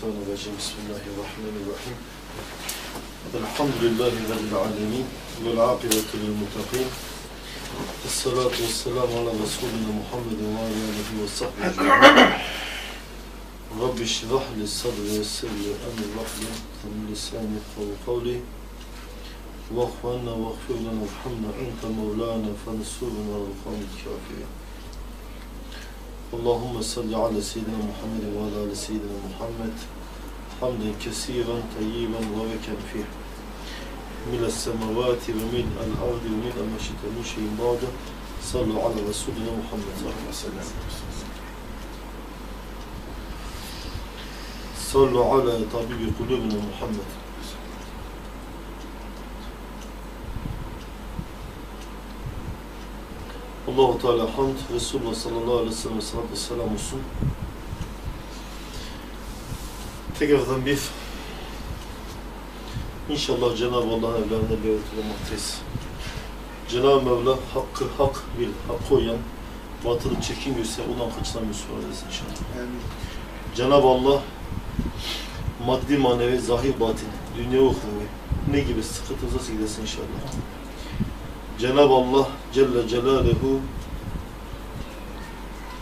الشيطان الرجيم. بسم الله الرحمن الرحيم. الحمد لله رب العالمين والعاقبة للمتقين. الصلاة والسلام على رسولنا محمد وعلى آله وصحبه أجمعين. رب اشرح لي صدري ويسر لي أمري. واحلل من لساني يفقهوا قولي. واغفر لنا واغفر لنا وارحمنا. أنت مولانا فانصرنا على القوم الكافرين. اللهم صل على سيدنا محمد وعلى آل سيدنا محمد. حمدا كثيرا طيبا مباركا فيه. من السماوات ومن الأرض ومن ما شئت من شيء صلوا على رسولنا محمد صلى الله عليه وسلم. صلوا على طبيب قلوبنا محمد. Allahu Teala hamd Resulullah sallallahu aleyhi ve sellem sallallahu selam olsun. Tekrardan bir İnşallah Cenab-ı Allah'ın evlerinde bir olmaktayız. Cenab-ı Mevla hakkı hak bil, hakkı uyan, batılı çirkin göster, ulan kaçınan Müslüman eylesin inşallah. Cenab-ı Allah maddi manevi, zahir batin, dünya uhrevi ne gibi sıkıntınıza gidesin inşallah. Cenab-ı Allah Celle Celaluhu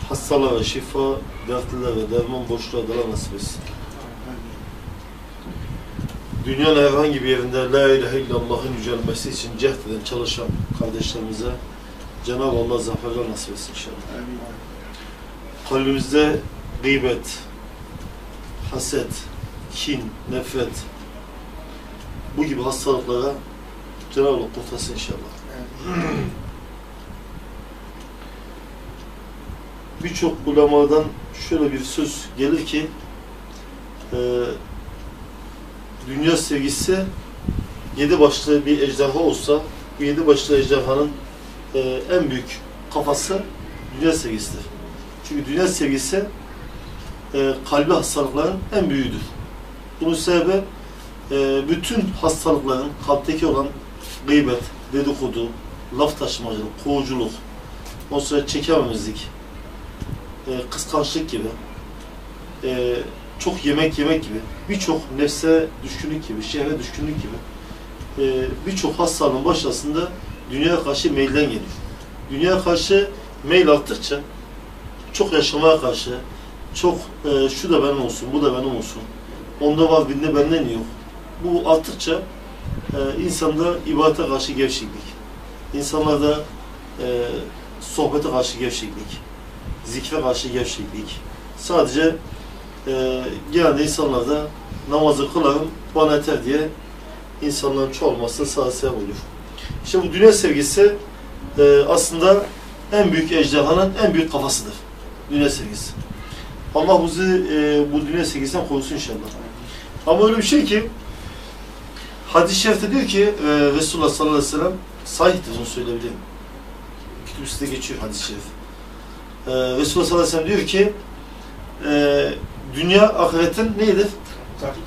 hastalara şifa, dertlilere derman, boşluğa dala nasip etsin. Dünyanın herhangi bir yerinde La ilahe illallah'ın yücelmesi için cehd eden, çalışan kardeşlerimize Cenab-ı Allah zaferler nasip etsin inşallah. Kalbimizde gıybet, haset, kin, nefret bu gibi hastalıklara Cenab-ı Allah kurtarsın inşallah. Birçok ulemadan şöyle bir söz gelir ki e, dünya sevgisi yedi başlı bir ejderha olsa bu yedi başlı ejderhanın e, en büyük kafası dünya sevgisidir. Çünkü dünya sevgisi e, kalbi hastalıkların en büyüğüdür. Bunun sebebi e, bütün hastalıkların kalpteki olan gıybet, dedikodu, laf taşımacılık, kovuculuk, o sonra çekememezlik, e, kıskançlık gibi, e, çok yemek yemek gibi, birçok nefse düşkünlük gibi, şehre düşkünlük gibi e, birçok hastalığın başlasında dünyaya karşı meylden geliyor. Dünyaya karşı meyil arttıkça çok yaşamaya karşı çok e, şu da benim olsun, bu da benim olsun, onda var birinde benden yok. Bu arttıkça e, insanda ibadete karşı gevşeklik, insanlarda e, sohbete karşı gevşeklik, zikre karşı gevşeklik. Sadece e, genelde insanlarda namazı kılarım bana yeter diye insanların çoğalmasına sağ sebep oluyor. İşte bu dünya sevgisi e, aslında en büyük ejderhanın en büyük kafasıdır. Dünya sevgisi. Allah bizi e, bu dünya sevgisinden korusun inşallah. Ama öyle bir şey ki hadis-i şerifte diyor ki e, Resulullah sallallahu aleyhi ve sellem sahihtir onu söyleyebilirim. Kütüb-i geçiyor hadis-i şerif. E, Resulullah sallallahu aleyhi ve sellem diyor ki e, dünya ahiretin neydir?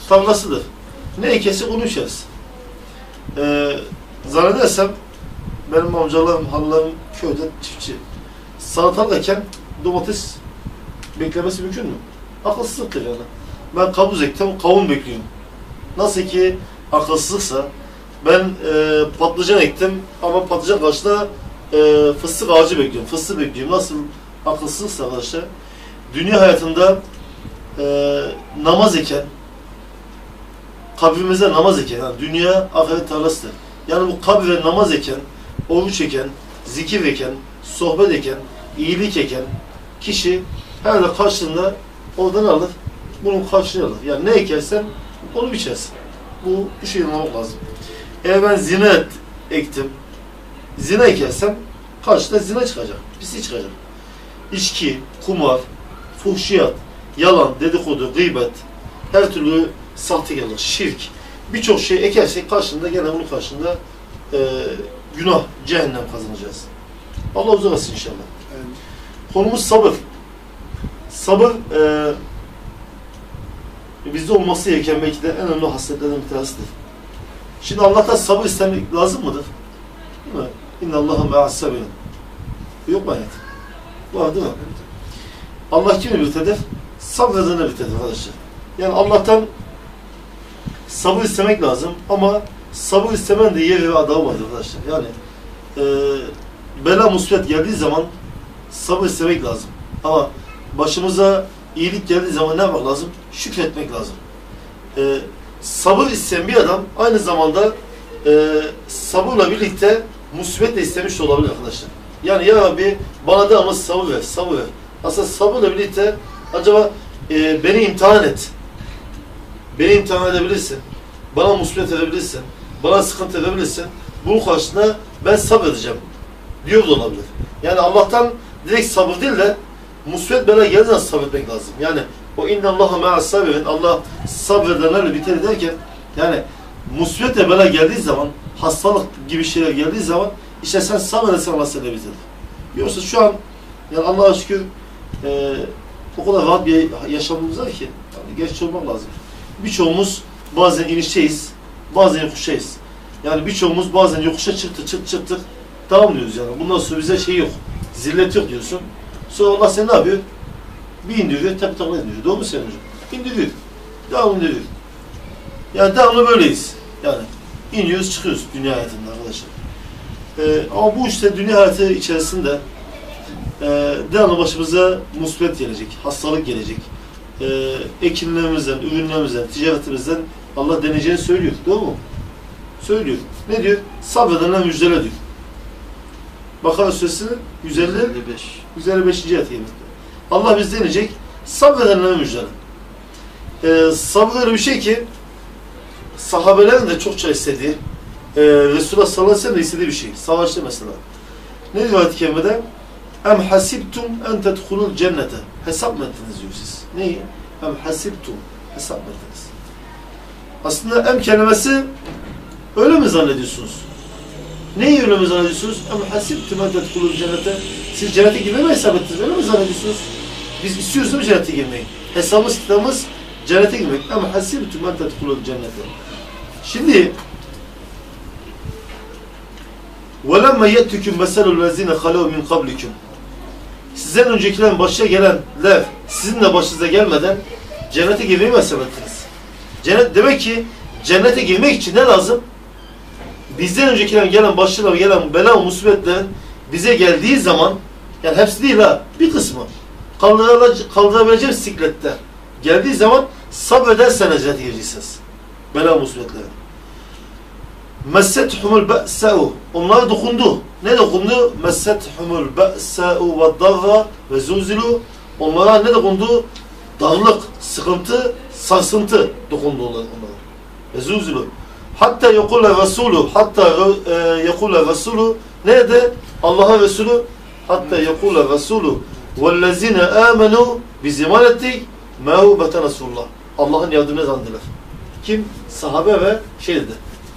Tarlasıdır. Ne ekesi onu içeriz. E, zannedersem benim amcalarım, hallalarım köyde çiftçi. Salatalıkken domates beklemesi mümkün mü? Akılsızlıktır yani. Ben kabuz ektim, kavun bekliyorum. Nasıl ki akılsızlıksa ben e, patlıcan ektim ama patlıcan karşısında e, fıstık ağacı bekliyorum. Fıstık bekliyorum. Nasıl akılsızlıksa arkadaşlar dünya hayatında e, namaz eken kabrimize namaz eken yani dünya ahiret tarlasıdır. Yani bu kabre namaz eken, oruç eken, zikir eken, sohbet eken, iyilik eken kişi herhalde karşılığında oradan alır. Bunun karşılığını alır. Yani ne ekersen onu biçersin. Bu bu şeyi anlamak lazım. Eğer ben zina et, ektim, zina ekersem karşıda zina çıkacak, pisi çıkacak. İçki, kumar, fuhşiyat, yalan, dedikodu, gıybet, her türlü sahtekarlık, şirk, birçok şey ekersek karşında gene bunun karşında e, günah, cehennem kazanacağız. Allah uzak etsin inşallah. Evet. Konumuz sabır. Sabır e, bizde olması gereken belki de en önemli hasletlerden bir tanesidir. Şimdi Allah'tan sabır istemek lazım mıdır? Değil mi? İnna Allah'a me'as sabirin. Yok mu ayet? Var değil mi? Allah kimi birliktedir? Sabredene birliktedir arkadaşlar. Yani Allah'tan sabır istemek lazım ama sabır istemen de yeri ve adamı var arkadaşlar. Yani e, bela musibet geldiği zaman sabır istemek lazım. Ama başımıza iyilik geldiği zaman ne yapmak lazım? Şükretmek lazım. E, sabır isteyen bir adam aynı zamanda e, sabırla birlikte musibet de istemiş olabilir arkadaşlar. Yani ya Rabbi bana da ama sabır ver, sabır ver. Aslında sabırla birlikte acaba e, beni imtihan et. Beni imtihan edebilirsin. Bana musibet edebilirsin. Bana sıkıntı edebilirsin. Bunun karşısında ben sabredeceğim. Diyor da olabilir. Yani Allah'tan direkt sabır değil de musibet bela geldiği zaman sabretmek lazım. Yani o inna Allaha ma'as sabirin Allah sabredenlerle biter derken yani musibet ve bela geldiği zaman hastalık gibi şeyler geldiği zaman işte sen sabredersen Allah seni bitirir. Yoksa şu an yani Allah'a şükür e, o kadar rahat bir yaşamımız var ki yani gerçek olmak lazım. Birçoğumuz bazen inişteyiz, bazen yokuştayız. Yani birçoğumuz bazen yokuşa çıktı, çık çıktık, devam diyoruz yani. Bundan sonra bize şey yok, zillet yok diyorsun. Sonra Allah seni ne yapıyor? Bir indiriyor, tepe takla indiriyor. Doğru mu senin hocam? İndiriyor. Devam indiriyor. Yani devamlı böyleyiz. Yani iniyoruz, çıkıyoruz dünya hayatında arkadaşlar. Ee, ama bu işte dünya hayatı içerisinde e, devamlı başımıza musibet gelecek, hastalık gelecek. E, ekinlerimizden, ürünlerimizden, ticaretimizden Allah deneyeceğini söylüyor. Doğru mu? Söylüyor. Ne diyor? Sabredenler müjdele diyor. Bakara Suresi'nin 150, 55. 155. ayet Allah biz deneyecek. Sabredenler müjdele. E, sabır öyle bir şey ki sahabelerin de çokça istediği, e, Resulullah sallallahu aleyhi ve sellem de istediği bir şey. Savaşta mesela. Ne diyor ayet-i kerimede? Em hasibtum en tedhulul cennete. Hesap mı ettiniz diyor siz. Neyi? Em hasibtum. Hesap mı ettiniz? Aslında em kelimesi öyle mi zannediyorsunuz? Neyi öyle mi zannediyorsunuz? Em hasibtum en tedhulul cennete. Siz cennete girmeyi mi hesap ettiniz? Öyle mi zannediyorsunuz? Biz istiyoruz değil mi cennete girmeyi? Hesabımız kitabımız cennete girmek. Em hasibtum en tedhulul cennete. Şimdi وَلَمَّا يَتْتُكُمْ مَسَلُ الَّذ۪ينَ خَلَوْا مِنْ قَبْلِكُمْ Sizden öncekilerin başına gelenler sizin de başınıza gelmeden cennete girmeyi mesele ettiniz. Cennet, demek ki cennete girmek için ne lazım? Bizden öncekilerin gelen başına gelen bela musibetlerin bize geldiği zaman yani hepsi değil ha bir kısmı kaldırabileceğim sikletler geldiği zaman sabrederseniz cennete gireceksiniz. Bela musibetleri. Messethumul ba'sa'u. Onlara dokundu. Ne dokundu? Messethumul ba'sa'u ve darra ve zulzilu. Onlara ne dokundu? Darlık, sıkıntı, sarsıntı dokundu onlara. Ve zulzilu. Hatta yekule Resulü, hatta e, yekule Resulü nerede? Allah'a Resulü hatta yekule Resulü vellezine amenu biz iman ettik mehubete Resulullah. Allah'ın yardımına zandılar. Kim? Sahabe ve şey dedi.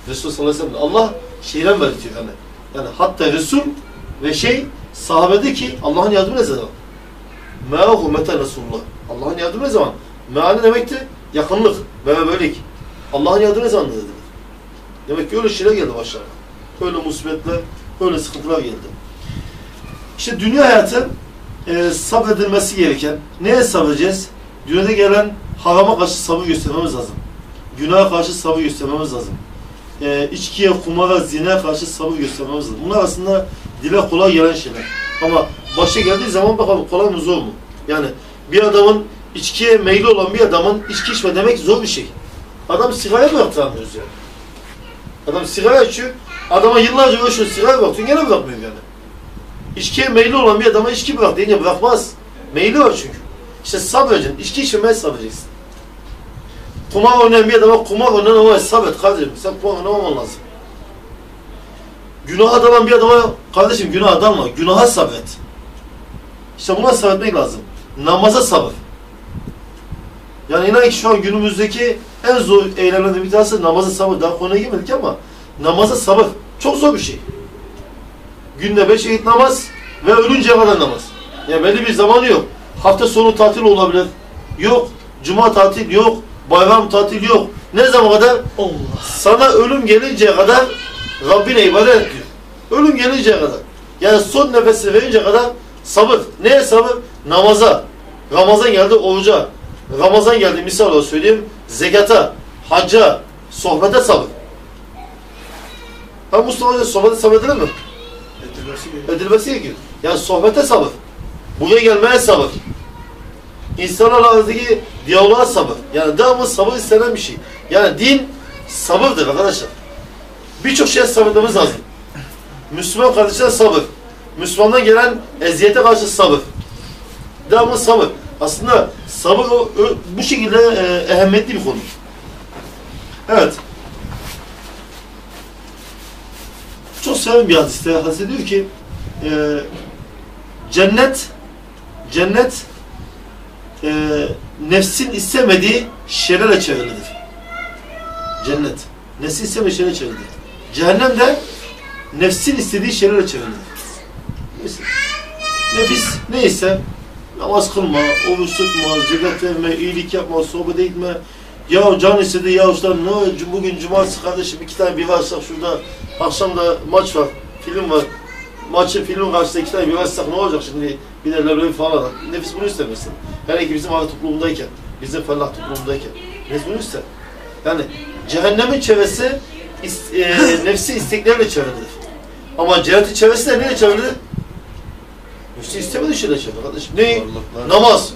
Resul sallallahu aleyhi ve sellem. Allah şeyden belirtiyor yani. Yani hatta Resul ve şey sahabede ki Allah'ın yardımı ne zaman? Mâhu meta Resulullah. Allah'ın yardımı ne zaman? Meali demekti yakınlık, beraberlik. Allah'ın yardımı ne zaman dedi. Demek ki öyle şeyler geldi başlarına. Öyle musibetler, öyle sıkıntılar geldi. İşte dünya hayatı e, sabredilmesi gereken. Neye sabredeceğiz? Dünyada gelen harama karşı sabır göstermemiz lazım. Günaha karşı sabır göstermemiz lazım. E, içkiye, kumara, zina karşı sabır göstermemiz lazım. Bunlar aslında dile kolay gelen şeyler. Ama başa geldiği zaman bakalım kolay mı zor mu? Yani bir adamın içkiye meyli olan bir adamın içki içme demek zor bir şey. Adam sigara bıraktıramıyoruz yani. Adam sigara içiyor. Adama yıllarca uğraşıyor sigara bıraktıyor gene bırakmıyor yani. İçkiye meyli olan bir adama içki bırak deyince bırakmaz. Meyli var çünkü. İşte sabredeceksin. İçki içmemeye sabredeceksin. Kumar oynayan bir adama kumar oynayan ama sabret kardeşim. Sen kumar oynamaman lazım. Günaha dalan bir adama kardeşim günaha dalma. Günaha sabret. İşte buna sabretmek lazım. Namaza sabır. Yani inan ki şu an günümüzdeki en zor eylemlerden bir tanesi namaza sabır. Daha konuya girmedik ama namaza sabır. Çok zor bir şey. Günde beş vakit namaz ve ölünceye kadar namaz. Yani belli bir zamanı yok. Hafta sonu tatil olabilir. Yok. Cuma tatil yok. Bayram tatil yok. Ne zaman kadar? Allah. Sana ölüm gelinceye kadar Rabbine ibadet et diyor. Ölüm gelinceye kadar. Yani son nefesi verince kadar sabır. Neye sabır? Namaza. Ramazan geldi oruca. Ramazan geldi misal olarak söyleyeyim. Zekata, hacca, sohbete sabır. Ha Mustafa sohbete sabır edilir mi? Edilmesi gerekiyor. Edilmesi gerekiyor. Yani sohbete sabır. Buraya gelmeye sabır. İnsanlarla aradaki diyaloğa sabır. Yani devamlı sabır istenen bir şey. Yani din sabırdır arkadaşlar. Birçok şeye sabırmamız lazım. Müslüman kardeşler sabır. Müslümandan gelen eziyete karşı sabır. Devamlı sabır. Aslında sabır o- o- bu şekilde e, ehemmiyetli bir konu. Evet. Çok sevdiğim bir hadiste. Hadiste diyor ki e, cennet cennet e, nefsin istemediği şeylerle çevrilidir. Cennet. Nefsin istemediği şeylerle çevrilidir. Cehennem de nefsin istediği şeylerle çevrilidir. Nefis, neyse namaz kılma, oruç tutma, zekat verme, iyilik yapma, sohbet etme. Ya can istedi ya usta ne bugün cumartesi kardeşim iki tane bir varsak şurada akşam da maç var, film var. Maçı film karşısında iki tane bir varsak ne olacak şimdi bir de leblebi falan. Nefis bunu istemesin. Hele ki bizim aile toplumundayken, bizim fellah toplumundayken. İster. Yani cehennemin çevresi is- e, nefsi isteklerle çevrilidir. Ama cennetin çevresi de neyle çevrilidir? Nefsi istemediği şeyle çevrilidir kardeşim. Ne? Namaz,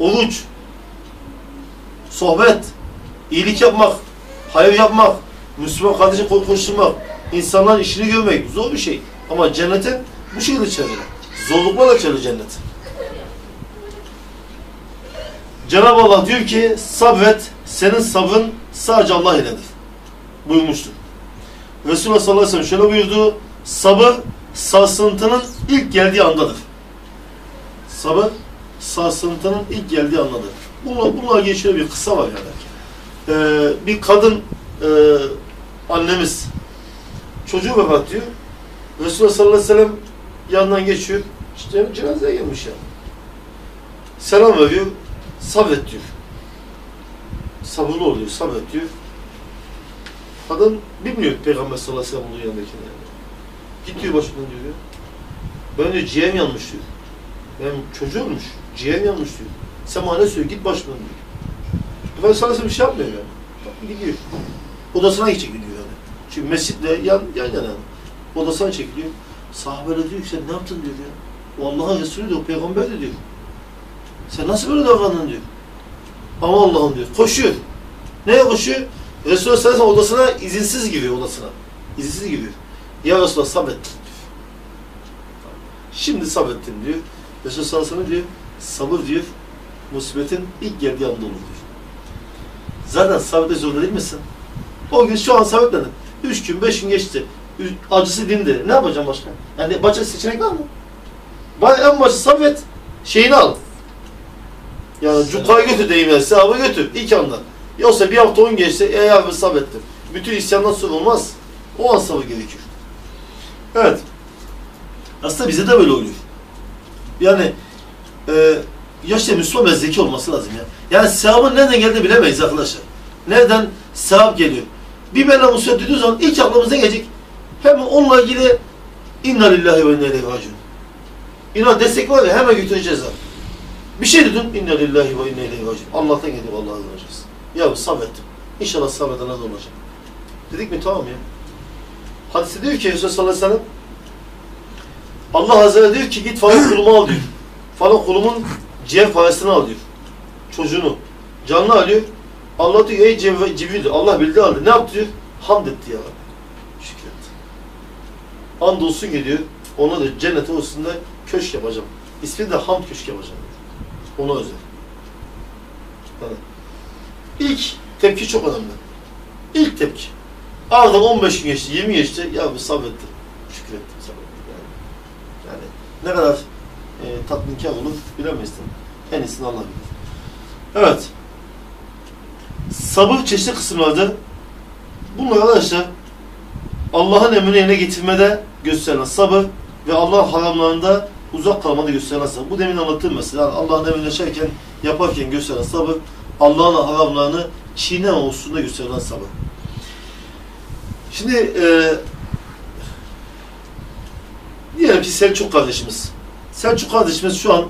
oruç, sohbet, iyilik yapmak, hayır yapmak, Müslüman kardeşi ko- konuşturmak, insanların işini görmek zor bir şey. Ama cennetin bu şekilde çevrilir. Zorluklarla çevrilir cennet. Cenab-ı Allah diyor ki sabret, senin sabrın sadece Allah iledir. Buyurmuştur. Resulullah sallallahu aleyhi ve sellem şöyle buyurdu. Sabır sarsıntının ilk geldiği andadır. Sabır sarsıntının ilk geldiği andadır. Bununla, bununla şöyle bir kısa var yani. Ee, bir kadın e, annemiz çocuğu vefat diyor. Resulullah sallallahu aleyhi ve sellem yanından geçiyor. İşte cenazeye gelmiş ya. Selam veriyor. Sabret diyor. Sabırlı oluyor. Sabret diyor. Kadın bilmiyor Peygamber sallallahu aleyhi ve sellem yanındakini yani. Git diyor başımdan diyor ya. Ben diyor ciğerim yanmış diyor. Benim çocuğummuş. Ciğerim yanmış diyor. Sen bana ne söylüyor? Git başımdan diyor. Efendimiz sallallahu aleyhi bir şey yapmıyor yani. Gidiyor. Odasına gidecek gidiyor yani. Çünkü mescitle yan, yan yana. Odasına çekiliyor. Sahabeler diyor ki sen ne yaptın diyor ya. O Allah'ın Resulü diyor, peygamber de diyor. Sen nasıl böyle davrandın diyor. Ama Allah'ım diyor. Koşuyor. Neye koşuyor? Resulullah sallallahu odasına izinsiz giriyor odasına. İzinsiz giriyor. Ya Resulullah sabrettim diyor. Şimdi sabrettim diyor. Resulullah sallallahu aleyhi diyor, sabır diyor, musibetin ilk geldiği anda olur diyor. Zaten sabrete zorunda değil misin? O gün şu an sabretmedin. Üç gün, beş gün geçti. Acısı dindi. Ne yapacağım başka? Yani başka seçenek var mı? En başı sabret. Şeyini al. Yani cukayı götür deyim yani. Sevabı götür. ilk anda. Yoksa bir hafta on geçti. Ey abi sabrettim. Bütün isyandan sonra olmaz. O an sabır gerekiyor. Evet. Aslında bize de böyle oluyor. Yani e, ya işte Müslüman zeki olması lazım ya. Yani sevabın nereden geldiğini bilemeyiz arkadaşlar. Nereden sevap geliyor? Bir bela musibet dediği zaman ilk aklımıza gelecek. Hemen onunla ilgili inna lillahi ve inna ileyhi raciun. İnan destek var ya hemen götüreceğiz abi. Bir şey dedin inna lillahi ve inna ileyhi raciun. Allah'tan geldi Allah'a döneceğiz. Ya sabrettim. İnşallah sabredene de olacak. Dedik mi tamam ya. Hadiste diyor ki Resulullah sallallahu Allah Azze ve diyor ki git falan kulumu al diyor. Falan kulumun ciğer parasını al diyor. Çocuğunu. Canlı alıyor. Allah diyor ey Cibril, Allah bildi aldı. Ne yaptı diyor? Hamd etti ya. Şükret. Andolsun ki diyor. Ona da cennet ortasında köşk yapacağım. İsmini de hamd köşk yapacağım. Ona özel. Yani ilk tepki çok önemli. İlk tepki. Aradan 15 gün geçti, 20 geçti. Ya bu sabrettim. Şükrettim, sabrettim. Yani, yani ne kadar e, tatminkar olur bilemeyiz tabii. En iyisini Allah bilir. Evet. Sabır çeşitli kısımlardır. Bunlar arkadaşlar Allah'ın emrini yerine getirmede gösterilen sabır ve Allah'ın haramlarında uzak kalmada gösterilen sabır. Bu demin anlattığım mesela Allah'ın emrini yaşarken, yaparken gösterilen sabır, Allah'ın haramlarını çiğneme hususunda gösterilen sabır. Şimdi e, diyelim ki Selçuk kardeşimiz. Selçuk kardeşimiz şu an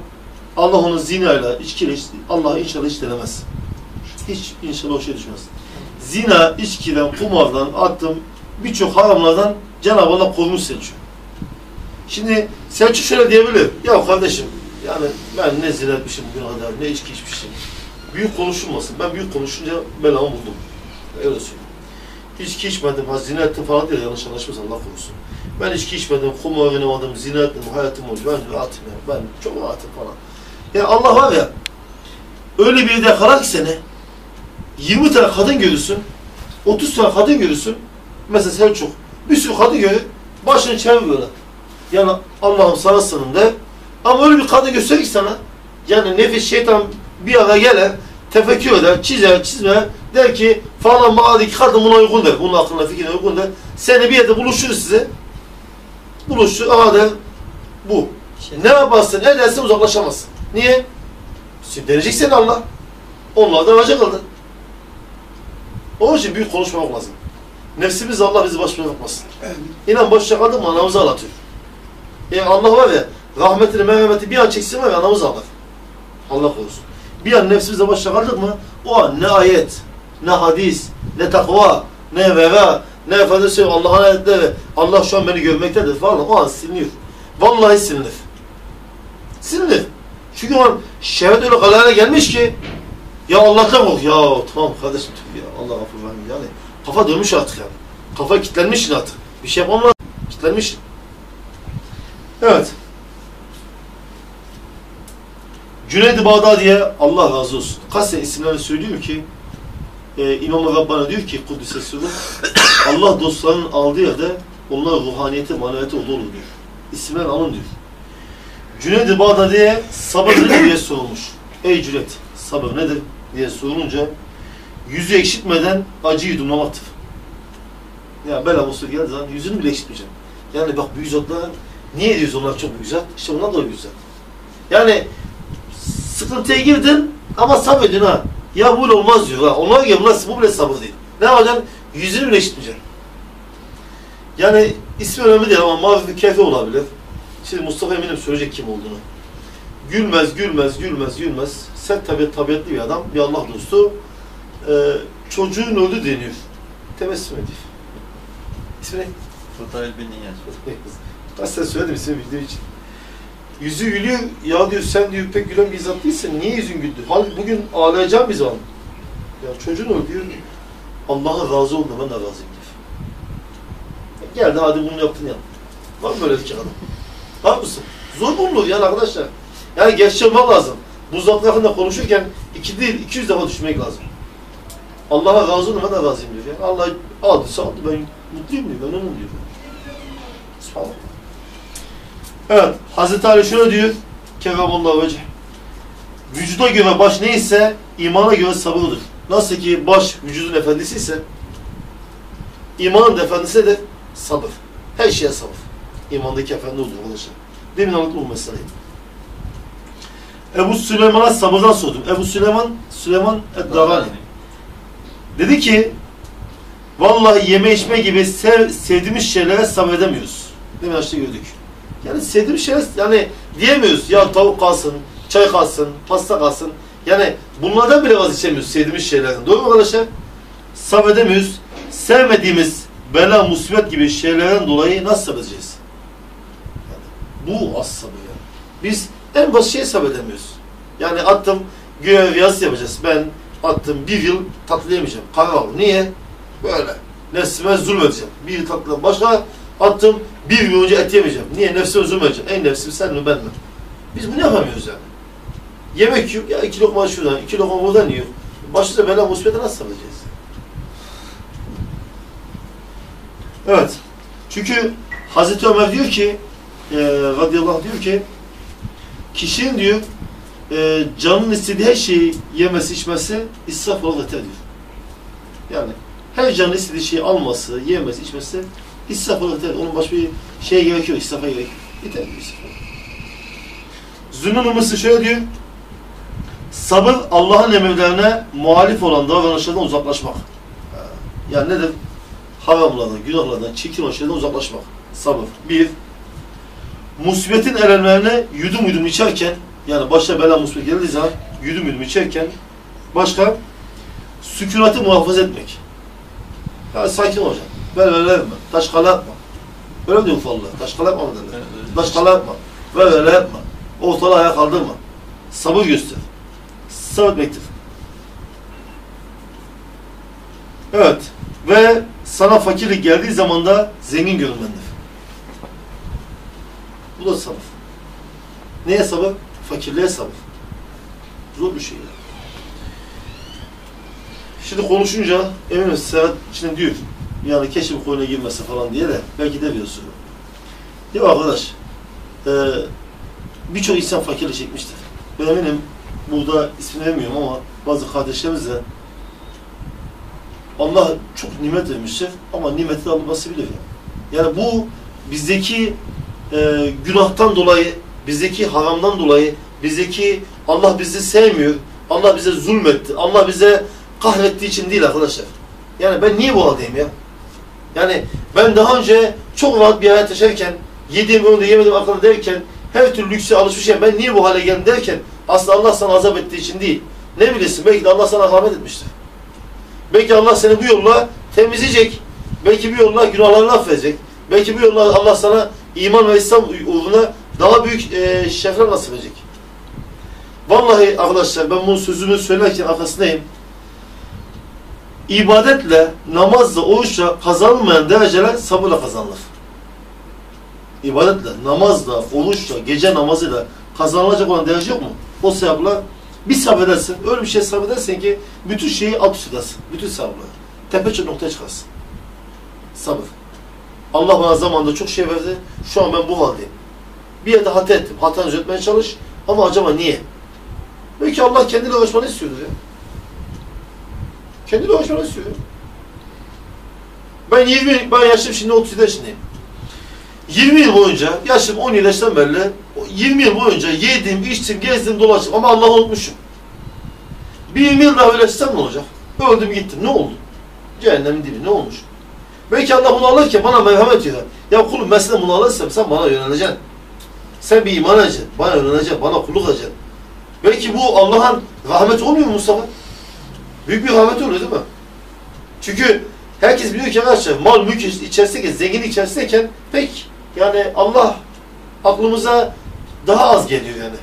Allah onu zinayla, içkiyle, Allah inşallah hiç denemez. Hiç inşallah o şey düşmez. Zina, içkiden, kumardan, attım birçok haramlardan Cenab-ı Allah korumuş Selçuk. Şimdi Selçuk şöyle diyebilir. Ya kardeşim yani ben ne zina etmişim bugüne kadar, ne içki içmişim. Büyük konuşulmasın. Ben büyük konuşunca belamı buldum. Öyle söyleyeyim. İçki içmedim, ha zina ettim falan diye yanlış anlaşmasın Allah korusun. Ben içki içmedim, kumar oynamadım, zina ettim, hayatım oldu. Ben rahatım ya. Ben çok rahatım falan. Ya Allah var ya, öyle bir yakalar ki seni, 20 tane kadın görürsün, 30 tane kadın görürsün, mesela Selçuk, bir sürü kadın görür, başını çevir böyle. Yani Allah'ım sana sınım der. Ama öyle bir kadın gösterir ki sana, yani nefis şeytan bir ara gelir, tefekkür eder, çizer, çizme, der ki falan mağadaki kadın buna uygun der, bunun aklına fikrine uygun der. Seni bir yerde buluşturur size, buluştur, aha der, bu. Ne yaparsın, edersin uzaklaşamazsın. Niye? Şimdi deneyecek seni Allah. Onlardan acı kıldı. Onun için büyük konuşmamak lazım. Nefsimiz Allah bizi baş bırakmasın. İnan boş şakadı mı anamızı ağlatıyor. Yani Allah var ya, rahmetini, merhameti bir an çeksin var ya anamızı ağlar. Allah korusun. Bir an nefsimize baş şakaldık mı, o an ne ayet, ne hadis, ne takva, ne vera, ne efendim söyleyeyim Allah'ın ayetleri, Allah şu an beni görmektedir falan, o an siliniyor. Vallahi silinir. Silinir. Çünkü o an şehvet öyle kalayana gelmiş ki ya Allah'tan kork. Ya tamam kardeşim ya Allah affı yani. Kafa dönmüş artık yani. Kafa kilitlenmişsin artık. Bir şey yapamam. Kilitlenmişsin. Evet. Cüneyd-i Bağdadi'ye Allah razı olsun. Kasten isimlerini söylüyor ki e, İmam-ı Rabbani diyor ki Kudüs'e sırrı Allah dostlarının aldığı yerde onlar ruhaniyeti, maneviyeti olur diyor. İsimlerini alın diyor. Cüneyd-i Bağdadi'ye sabır nedir diye sorulmuş. Ey Cüneyd, sabır nedir diye sorulunca yüzü ekşitmeden acı yudumlamaktır. Ya bela musul geldiği zaman yüzünü bile ekşitmeyeceğim. Yani bak büyük zatlar niye diyoruz onlar çok büyük zat? İşte onlar da büyük zat. Yani sıkıntıya girdin ama sabredin ha. Ya bu olmaz diyor ha. Onlar gibi nasıl bu bile sabır değil. Ne yapacaksın? Yüzünü bile ekşitmeyeceksin. Yani ismi önemli değil ama mavi kefe olabilir. Şimdi Mustafa eminim söyleyecek kim olduğunu. Gülmez, gülmez, gülmez, gülmez. Sert tabiat, tabiatlı bir adam, bir Allah dostu. Ee, çocuğun öldü deniyor. Tebessüm ediyor. İsmi ne? Fıdayl bin İyaz. Kaç sene söyledim ismini bildiğim için. Yüzü gülüyor, ya diyor sen diyor pek gülen bir zat değilsin, niye yüzün güldü? Halbuki bugün ağlayacağım bir zaman. Ya çocuğun öldü diyor, Allah'a razı oldu, ben de razıyım diyor. Geldi hadi bunu yaptın ya. Var mı böyle fikir adam? Var mısın? Zor bulunur yani arkadaşlar. Yani gerçek olmak lazım. Bu zatlar hakkında konuşurken iki değil, iki yüz defa düşünmek lazım. Allah'a razı olun, ben de razıyım diyor. Yani Allah aldıysa aldı, ben mutluyum diyor, ben onun diyor. Subhanallah. Evet, Hazreti Ali şöyle diyor, Kerramallahu vecih. Vücuda göre baş neyse, imana göre sabırdır. Nasıl ki baş vücudun efendisi ise, imanın efendisi de sabır. Her şeye sabır. İmandaki efendi olur arkadaşlar. Demin anlattım bu meseleyi. Ebu Süleyman'a sabırdan sordum. Ebu Süleyman, Süleyman Eddarani. Dedi ki, vallahi yeme içme gibi sev, sevdiğimiz şeylere sabredemiyoruz. Demin açta gördük. Yani sevdiğimiz şeyler, yani diyemiyoruz ya tavuk kalsın, çay kalsın, pasta kalsın. Yani bunlardan bile vazgeçemiyoruz sevdiğimiz şeylerden. Doğru mu arkadaşlar? Sabredemiyoruz. Sevmediğimiz bela, musibet gibi şeylerden dolayı nasıl sabredeceğiz? Yani bu az sabır yani. Biz en basit şeye sabredemiyoruz. Yani attım göğe riyaz yapacağız. Ben attım bir yıl tatlı yemeyeceğim. Karar aldım. Niye? Böyle. Nefsime zulmedeceğim. Bir yıl tatlı. Başka attım bir yıl önce et yemeyeceğim. Niye? Nefsime zulmedeceğim. En nefsim sen mi ben mi? Biz bunu yapamıyoruz yani. Yemek yok. Ya iki lokma şuradan, iki lokma buradan yiyor. Başlıca bela musibete nasıl sabredeceğiz? Evet. Çünkü Hazreti Ömer diyor ki e, radıyallahu diyor ki kişinin diyor e, canın istediği her şeyi yemesi, içmesi israf olarak diyor. Yani her canın istediği şeyi alması, yemesi, içmesi israf olarak yeter. Onun başka bir şeye gerek yok, israfa gerek yok. Yeter. Zünnun Umursu şöyle diyor, sabır Allah'ın emirlerine muhalif olan davranışlardan uzaklaşmak. Yani nedir? Haramlardan, günahlardan, çirkin şeylerden uzaklaşmak. Sabır. Bir, musibetin elemlerine yudum yudum içerken Yani başa bela musibet geldiği zaman yudum yudum içerken başka sükunatı muhafaza etmek. Yani sakin olacaksın. Böyle böyle yapma. Taş kala yapma. Öyle mi diyor Ufallah? Taş kala yapma mı derler? Taş kala yapma. Böyle böyle yapma. Ortalığı ayağa kaldırma. Sabır göster. Sabretmektir. Evet. Ve sana fakirlik geldiği zaman da zengin görünmendir. Bu da sabır. Neye sabır? Fakirliğe sabır. Zor bir şey ya. Şimdi konuşunca eminim Serhat içinde diyor. Yani keşke bu konuya girmese falan diye de belki de biliyorsun. Değil mi arkadaş? Ee, Birçok insan fakirlik çekmiştir. Ben eminim burada ismini vermiyorum ama bazı kardeşlerimiz de Allah çok nimet vermiştir ama nimeti alınması bilir. Yani. yani bu bizdeki e, günahtan dolayı, bizdeki haramdan dolayı, bizdeki Allah bizi sevmiyor, Allah bize zulmetti, Allah bize kahrettiği için değil arkadaşlar. Yani ben niye bu haldeyim ya? Yani ben daha önce çok rahat bir hayat yaşarken, yediğim önünde yemedim akıllı derken, her türlü lükse alışmışken ben niye bu hale geldim derken aslında Allah sana azap ettiği için değil. Ne bilirsin belki de Allah sana rahmet etmiştir. Belki Allah seni bu yolla temizleyecek. Belki bu yolla günahlarını affedecek. Belki bu yolla Allah sana iman ve İslam uğruna daha büyük e, şerefler nasip edecek. Vallahi arkadaşlar ben bunu sözümü söylerken arkasındayım. İbadetle, namazla, oruçla kazanılmayan dereceler sabırla kazanılır. İbadetle, namazla, oruçla, gece namazıyla kazanılacak olan derece yok mu? O sebepla bir sabredersin, öyle bir şey sabredersin ki bütün şeyi alt üst edersin. Bütün sabrı. Tepe noktaya çıkarsın. Sabır. Allah bana zamanında çok şey verdi. Şu an ben bu haldeyim. Bir yerde hata ettim. Hatanı düzeltmeye çalış. Ama acaba niye? Belki Allah kendiyle uğraşmanı istiyordur ya. Kendiyle uğraşmanı istiyor. Ben 20, ben yaşım şimdi 37 yaşındayım. 20 yıl boyunca, yaşım 10 yıl yaştan beri, 20 yıl boyunca yedim, içtim, gezdim, dolaştım ama Allah'ı unutmuşum. Bir 20 yıl daha öyle ne olacak? Öldüm gittim, ne oldu? Cehennemin dibi, ne olmuş? Belki Allah bunu alırken bana merhamet ediyor. Ya kulum ben sana bunu alırsam sen bana yöneleceksin. Sen bir iman edeceksin, bana yöneleceksin, bana kulluk edeceksin. Belki bu Allah'ın rahmeti olmuyor mu Mustafa? Büyük bir rahmet oluyor değil mi? Çünkü herkes biliyor ki arkadaşlar mal mülk içerisindeyken, zenginlik içerisindeyken pek yani Allah aklımıza daha az geliyor yani.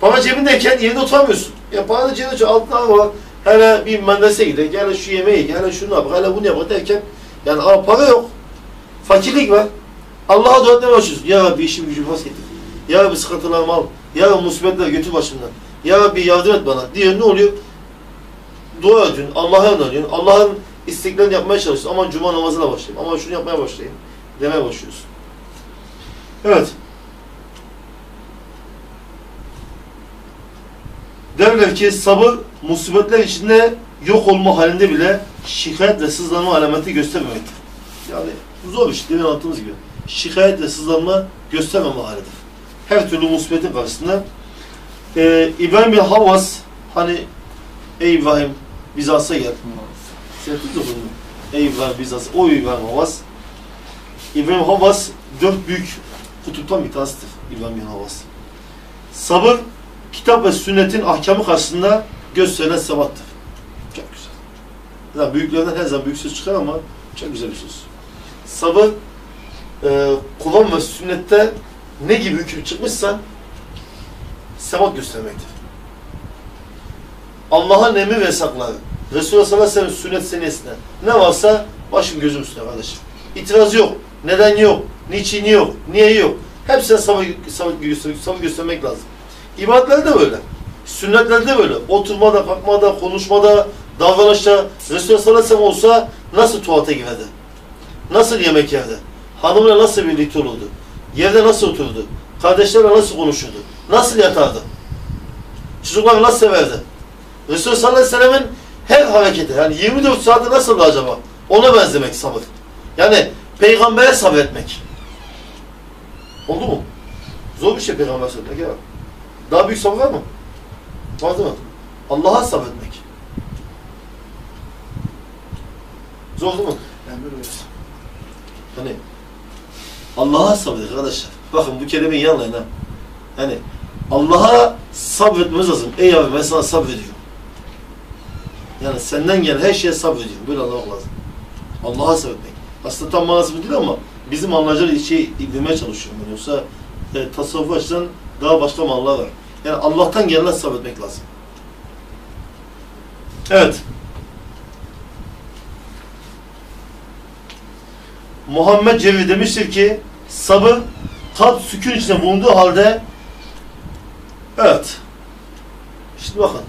Para cebindeyken yerinde oturamıyorsun. Ya para da cebinde altına var. Hele bir mendese gidelim, hele şu yemeği, hele şunu yap, hele bunu yap derken yani ama para yok. Fakirlik var. Allah'a dua etmeye başlıyorsun. Ya Rabbi işim gücüm has getir. Ya Rabbi sıkıntılarımı al. Ya Rabbi musibetler götür başımdan. Ya Rabbi yardım et bana diye ne oluyor? Dua ediyorsun, Allah'a yöneliyorsun. Allah'ın isteklerini yapmaya çalışıyorsun. Aman cuma namazına başlayayım, aman şunu yapmaya başlayayım demeye başlıyorsun. Evet. Derler ki sabır musibetler içinde yok olma halinde bile şikayet ve sızlanma alameti göstermemektir. Yani zor iş, demin anlattığımız gibi. Şikayet ve sızlanma göstermeme halidir. Her türlü musibetin karşısında ee, İbrahim bin Havas hani ey İbrahim Bizans'a gel. Sen tut bunu. Ey İbrahim Bizans, o İbrahim Havas. İbrahim Havas dört büyük kutuptan bir tanesidir İbrahim Havas. Sabır, kitap ve sünnetin ahkamı karşısında gösterilen sebattır. Çok güzel. Yani büyüklerden her zaman büyük söz çıkar ama çok güzel bir söz. Sabır, e, Kur'an ve sünnette ne gibi hüküm çıkmışsa sebat göstermektir. Allah'ın emri ve Resulullah sallallahu aleyhi ve sünnet senesinde ne varsa başım gözüm üstüne kardeşim. İtiraz yok, neden yok, niçin yok, niye yok. Hepsine sabır, sabır, sabır göstermek lazım. İbadetlerde de böyle. Sünnetlerde de böyle. Oturmada, kalkmada, konuşmada, davranışta Resulullah sallallahu aleyhi ve sellem olsa nasıl tuvalete girerdi? Nasıl yemek yerdi? Hanımla nasıl birlikte olurdu? Yerde nasıl oturdu? Kardeşlerle nasıl konuşurdu? Nasıl yatardı? Çocukları nasıl severdi? Resulullah sallallahu aleyhi ve sellemin her hareketi, yani 24 saati nasıldı acaba? Ona benzemek sabır. Yani peygambere sabretmek. Oldu mu? Zor bir şey peygamber sabretmek ya. Daha büyük sabır var mı? Var değil mi? Allah'a sabretmek. Zor değil mi? Böyle öyle. Hani Allah'a sabredin arkadaşlar. Bakın bu kelimeyi iyi anlayın ha. Hani Allah'a sabretmemiz lazım. Ey abi ben sana sabrediyorum. Yani senden gelen her şeye sabrediyorum. Böyle anlamak lazım. Allah'a sabretmek. Aslında tam manası bu değil ama bizim anlayacağımız şey demeye çalışıyorum ben. Yoksa e, tasavvuf açısından daha başka manalar var. Yani Allah'tan gelene sabretmek lazım. Evet. Muhammed Cevri demiştir ki sabır kalp sükun içinde bulunduğu halde evet şimdi bakın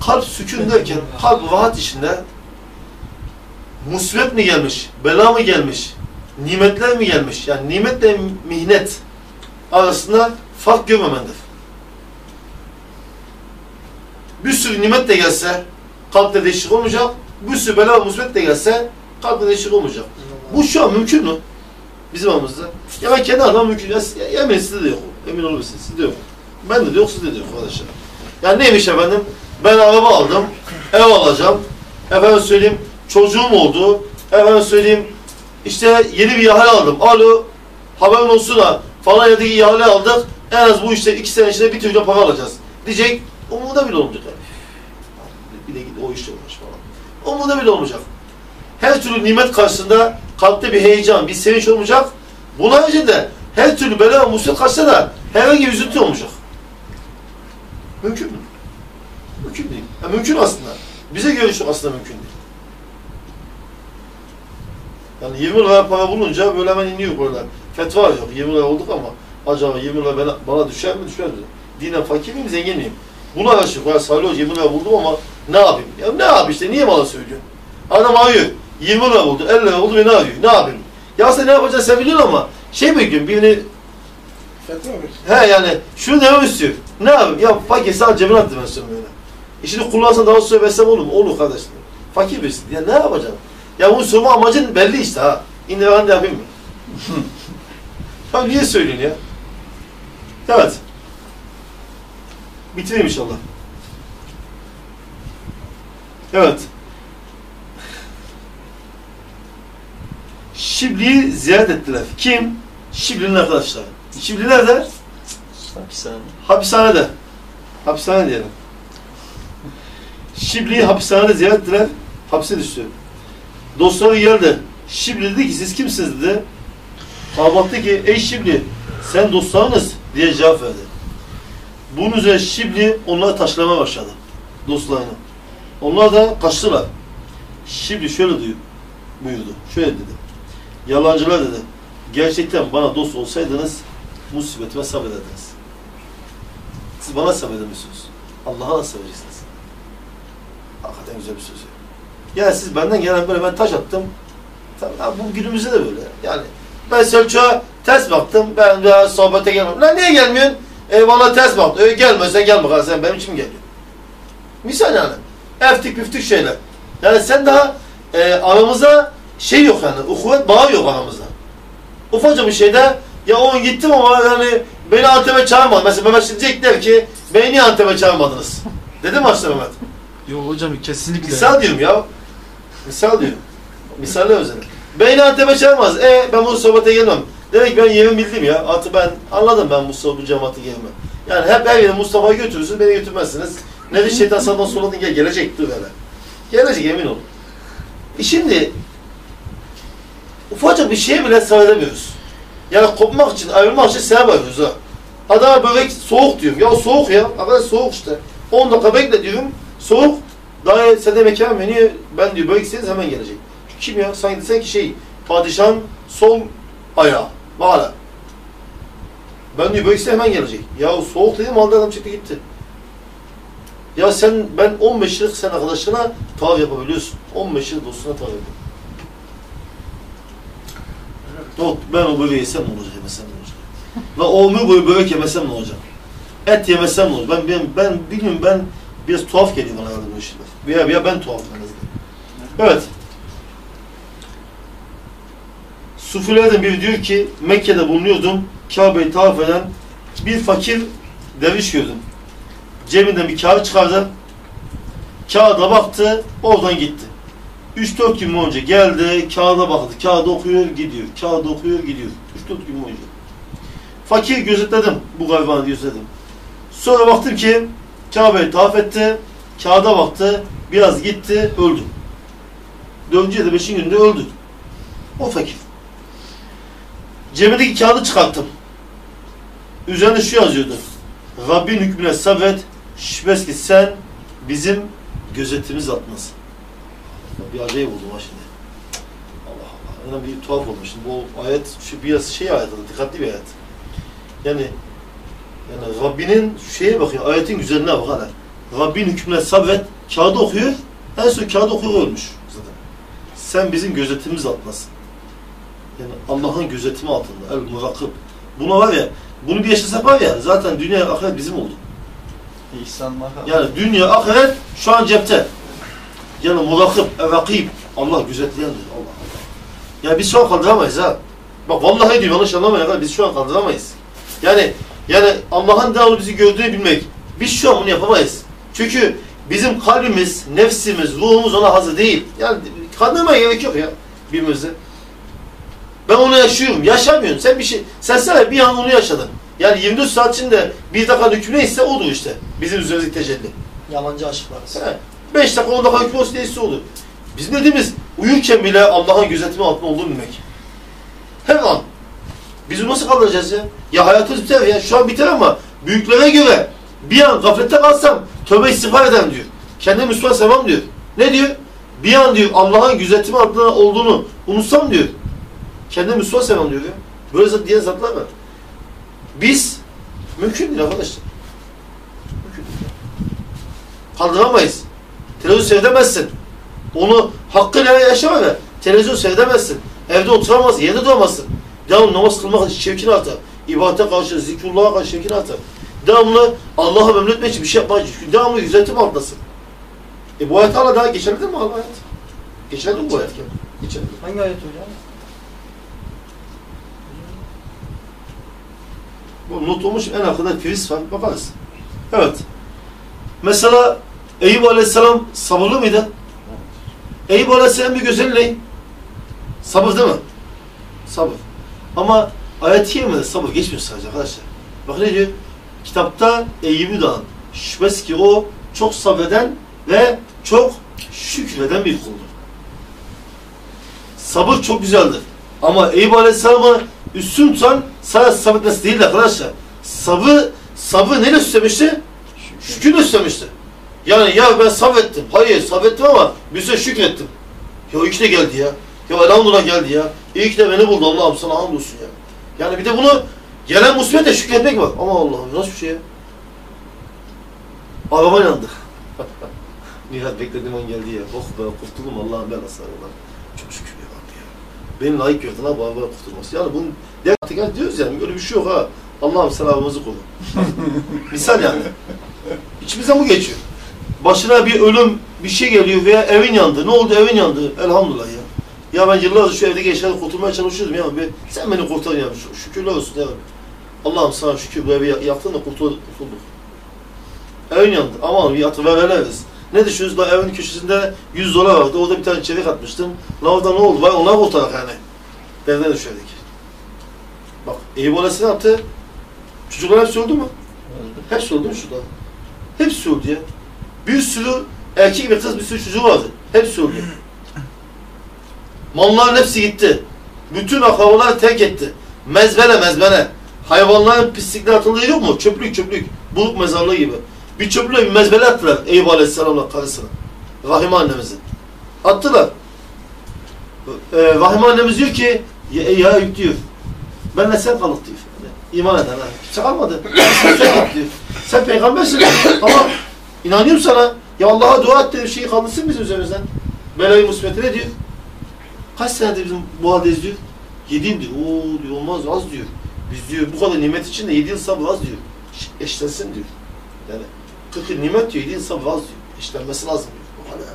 kalp sükun derken kalp rahat içinde musibet mi gelmiş, bela mı gelmiş, nimetler mi gelmiş? Yani nimetle mihnet arasında fark görmemendir. Bir sürü nimet de gelse kalpte değişik olmayacak. Bir sürü bela musibet de gelse kalpte değişik olmayacak. Bu şu an mümkün mü? Bizim aramızda. Ya ben kendi adıma mümkün. Ya, ya emin sizde de yok. Emin olabilirsiniz. Sizde yok. Ben de, de yok, sizde de yok arkadaşlar. Yani neymiş efendim? Ben araba aldım. Ev alacağım. Efendim söyleyeyim çocuğum oldu. Efendim söyleyeyim işte yeni bir ihale aldım. Alo haberin olsun ha falan yerdeki ihale aldık. En az bu işte iki sene içinde bir trilyon para alacağız. Diyecek umuda bile olmayacak. Bir de git o işle uğraş falan. Umuda bile olmayacak. Her türlü nimet karşısında kalpte bir heyecan, bir sevinç olmayacak. Buna de her türlü bela musibet karşısında da herhangi bir üzüntü olmayacak. Mümkün mü? Mümkün değil. Yani mümkün aslında. Bize göre şu aslında mümkün değil. Yani 20 lira para bulunca böyle hemen iniyor burada. Fetva yok. 20 lira olduk ama acaba 20 lira bana, bana düşer mi düşmez mi? Dinen fakir miyim zengin miyim? Bunu araştır. Ben Salih Hoca 20 lira buldum ama ne yapayım? Ya ne yapayım işte niye bana söylüyorsun? Adam arıyor. 20 lira buldu, 50 lira buldu ve ne arıyor? Ne yapayım? Ya sen ne yapacaksın sen biliyorsun ama şey gün birini Fetva mı? he yani şunu demek istiyor. Ne yapayım? Ya fakir sadece cebine attı ben sana böyle. E şimdi kullansan daha sonra versem olur mu? Olur kardeşim. Fakir birisi. Ya ne yapacaksın? Ya bunun sorma amacın belli işte ha. İndi ben de yapayım mı? ya niye söylüyorsun ya? Evet. Bitireyim inşallah. Evet. Şibli'yi ziyaret ettiler. Kim? Şibli'nin arkadaşları. Şibli nerede? Hapishane. Hapishanede. Hapishane diyelim. Şibli'yi hapishanede ziyaret ettiler. Hapse düştü. Dostları geldi. Şibli dedi ki siz kimsiniz dedi. Dedi ki ey Şibli sen dostlarınız diye cevap verdi. Bunun üzerine Şibli onları taşlamaya başladı. Dostlarını. Onlar da kaçtılar. Şibli şöyle diyor, buyurdu. Şöyle dedi. Yalancılar dedi. Gerçekten bana dost olsaydınız musibetime sabrederdiniz. Siz bana sabredemiyorsunuz. Allah'a da sabredirsiniz. Hakikaten güzel bir söz. ya. Yani siz benden gelen böyle ben taş attım. Tabii, ha, bu günümüzde de böyle. Yani ben Selçuk'a ters baktım. Ben daha sohbete gelmem. Lan niye gelmiyorsun? E bana ters baktı. E, gelmezsen gel bakalım sen benim için mi geliyorsun? Misal yani. Eftik püftük şeyler. Yani sen daha e, aramızda şey yok yani. Uhuvvet bağı yok aramızda. Ufacık bir şeyde ya on gittim ama yani beni Antep'e çağırmadı. Mesela Mehmet şimdi diyecek der ki beni niye Antep'e çağırmadınız? Dedi mi başta Mehmet? Yok hocam kesinlikle. Misal diyorum ya. Misal diyorum. Misalle özel. Beni Antep'e çağırmaz. E ben bu sohbete gelmem. Demek ben yerimi bildim ya. Artık ben anladım ben Mustafa bu cemaati gelme. Yani hep her yere Mustafa'yı götürürsünüz, beni götürmezsiniz. Ne de şeytan sağdan soladın gel, gelecek dur böyle. Gelecek emin olun. E şimdi ufacık bir şeye bile sabredemiyoruz. Yani kopmak için, ayrılmak için sebep arıyoruz ha. Adama börek soğuk diyorum. Ya soğuk ya. Arkadaş soğuk işte. 10 dakika bekle diyorum. Soğuk. Daha sen de mekan? Niye? Ben diyor börek istediniz hemen gelecek. Kim ya? Sanki sen ki şey padişahın sol ayağı. Valla. Ben diyor börek hemen gelecek. Ya soğuk dedim aldı adam çıktı gitti. Ya sen ben 15 yıllık sen arkadaşına tav yapabiliyorsun. 15 yıl dostuna tav yapabiliyorsun. Yok ben o böreği yesem ne olacak, yemesem ne olacak? Ve ömür boyu börek yemesem ne olacak? Et yemesem ne olacak? Ben, ben, ben bilmiyorum ben biraz tuhaf geliyor bana herhalde bu işler. Veya, veya ben tuhaf en azından. Evet. Sufilerden biri diyor ki Mekke'de bulunuyordum. Kabe'yi tavaf eden bir fakir derviş gördüm. Cebinden bir kağıt çıkardı. Kağıda baktı, oradan gitti. 3-4 gün boyunca geldi, kağıda baktı, kağıdı okuyor, gidiyor, kağıdı okuyor, gidiyor. 3-4 gün boyunca. Fakir gözetledim, bu garibanı gözetledim. Sonra baktım ki Kabe'yi tavaf etti. Kağıda baktı. Biraz gitti. Öldü. Dördüncü ya da beşinci günde öldü. O fakir. Cebimdeki kağıdı çıkarttım. Üzerinde şu yazıyordu. Rabbin hükmüne sabret. Şüphesiz ki sen bizim gözetimiz altındasın. Bir acayip buldum ha şimdi. Allah Allah. Yani bir tuhaf olmuş. Bu ayet şu biraz şey ayet, dikkatli bir ayet. Yani yani Rabbinin şeye bakıyor, ayetin güzelliğine bak hala. Rabbin hükmüne sabret, kağıdı okuyor, en son kağıdı okuyor ölmüş zaten. Sen bizim gözetimimiz altındasın. Yani Allah'ın gözetimi altında, el murakıb. Buna var ya, bunu bir yaşasak var ya, zaten dünya ahiret bizim oldu. İhsan makam. Yani dünya ahiret şu an cepte. Yani murakıb, rakib. Allah gözetleyendir. Allah Allah. Ya biz şu an kaldıramayız ha. Bak vallahi diyorum yanlış anlamayın. Biz şu an kaldıramayız. Yani yani Allah'ın devamlı bizi gördüğünü bilmek. Biz şu an bunu yapamayız. Çünkü bizim kalbimiz, nefsimiz, ruhumuz ona hazır değil. Yani kandırmaya gerek yok ya birbirimizi. Ben onu yaşıyorum. Yaşamıyorum. Sen bir şey, sen sadece bir an onu yaşadın. Yani 24 saat içinde bir dakika hükmü neyse odur işte. Bizim üzerimizdeki tecelli. Yalancı aşıklarız. He. 5 dakika 10 dakika hükmü olsun neyse olur. Biz ne dediğimiz uyurken bile Allah'ın gözetimi altında olduğunu bilmek. Her an. Biz nasıl kaldıracağız ya? Ya hayatımız biter ya. Şu an biter ama büyüklere göre bir an gaflette kalsam tövbe istiğfar ederim diyor. Kendimi Müslüman sevmem diyor. Ne diyor? Bir an diyor Allah'ın gözetimi altında olduğunu unutsam diyor. Kendimi Müslüman sevmem diyor ya. Böyle zat diyen zatlar var. Biz mümkün değil arkadaşlar. Mümkün değil. Kaldıramayız. Televizyon seyredemezsin. Onu hakkıyla yaşama be. Televizyon seyredemezsin. Evde oturamazsın, yerde duramazsın. Devamlı namaz kılmak şevkin artar. İbadete karşı, zikrullah'a karşı şevkin artar. Devamlı Allah'a memnun için bir şey yapmak için. Devamlı yüzetim altındasın. E bu ayet hala daha geçerli değil mi hala ayet? Geçerli mi bu ayet? Geçerli. Hangi ayet hocam? Bu not olmuş en arkada priz var. Bakarız. Evet. Mesela Eyüp Aleyhisselam sabırlı mıydı? Eyüp Aleyhisselam bir güzelliği. Sabır değil mi? Sabır. Ama ayet-i kerimede sabır geçmiyor sadece arkadaşlar. Bak ne diyor? Kitapta Eyüp'ü dağın. Şüphesiz ki o çok sabreden ve çok şükreden bir kuldur. Sabır çok güzeldir. Ama Eyüp Aleyhisselam'ı üstün tutan sadece sabretmesi değil arkadaşlar. Sabı, sabı neyle süslemişti? Şükürle süslemişti. Yani ya ben sabrettim. Hayır sabrettim ama bir süre şükrettim. Ya iyi ki de geldi ya. Ya elhamdülillah geldi ya. İyi ki de beni buldu Allah'ım sana hamdolsun ya. Yani bir de bunu gelen musibetle şükretmek var. Ama Allah'ım nasıl bir şey ya? Araba yandı. Nihat beklediğim an geldi ya. Oh be kurtuldum Allah'ım ben asla Allah'ım. Çok şükür ya Rabbi ya. Beni layık gördün ha bu araba kurtulması. Yani bunun artık diyoruz yani böyle bir şey yok ha. Allah'ım selamımızı koru. Misal yani. İçimizden bu geçiyor. Başına bir ölüm, bir şey geliyor veya evin yandı. Ne oldu evin yandı? Elhamdülillah ya. Ya ben yıllardır şu evdeki eşyaları kurtulmaya çalışıyordum ya. Bir, sen beni kurtar ya. Şükürler olsun ya. Allah'ım sana şükür bu evi yaptın da kurtulduk. Evin yandı. Aman bir yatı veririz. Ne düşünüyorsunuz? La evin köşesinde 100 dolar vardı. Orada bir tane çelik atmıştım. La orada ne oldu? Vay onlar kurtarak yani. Derdine düşerdik. Bak Eyüp Aleyhisselam yaptı. Çocuklar hepsi öldü mü? Hepsi öldü mü şurada? Hepsi öldü ya. Bir sürü erkek ve kız bir sürü çocuğu vardı. Hepsi öldü. Malların hepsi gitti. Bütün akrabalar terk etti. Mezbele mezbele. Hayvanların pislikler atıldığı yok mu? Çöplük çöplük. Buluk mezarlığı gibi. Bir çöplüğe bir mezbele attılar Eyüp Aleyhisselam'la karısına. Rahime annemizi. Attılar. Ee, Rahime annemiz diyor ki ya, ya Eyüp diyor. Benle sen kalık diyor. Yani, iman eden ha. Kimse sen, git diyor. Sen peygambersin ama inanıyorum sana. Ya Allah'a dua et de bir şeyi kaldırsın bizim üzerimizden. Belayı musibeti ne diyor? Kaç senedir bizim haldeyiz diyor. Yedi diyor. Oo diyor olmaz az diyor. Biz diyor bu kadar nimet içinde yedi yıl sabır az diyor. Eş- Eşlensin diyor. Yani 40 yıl nimet diyor, yedi yıl sabır az diyor. Eşlenmesi lazım diyor. Bu kadar ya.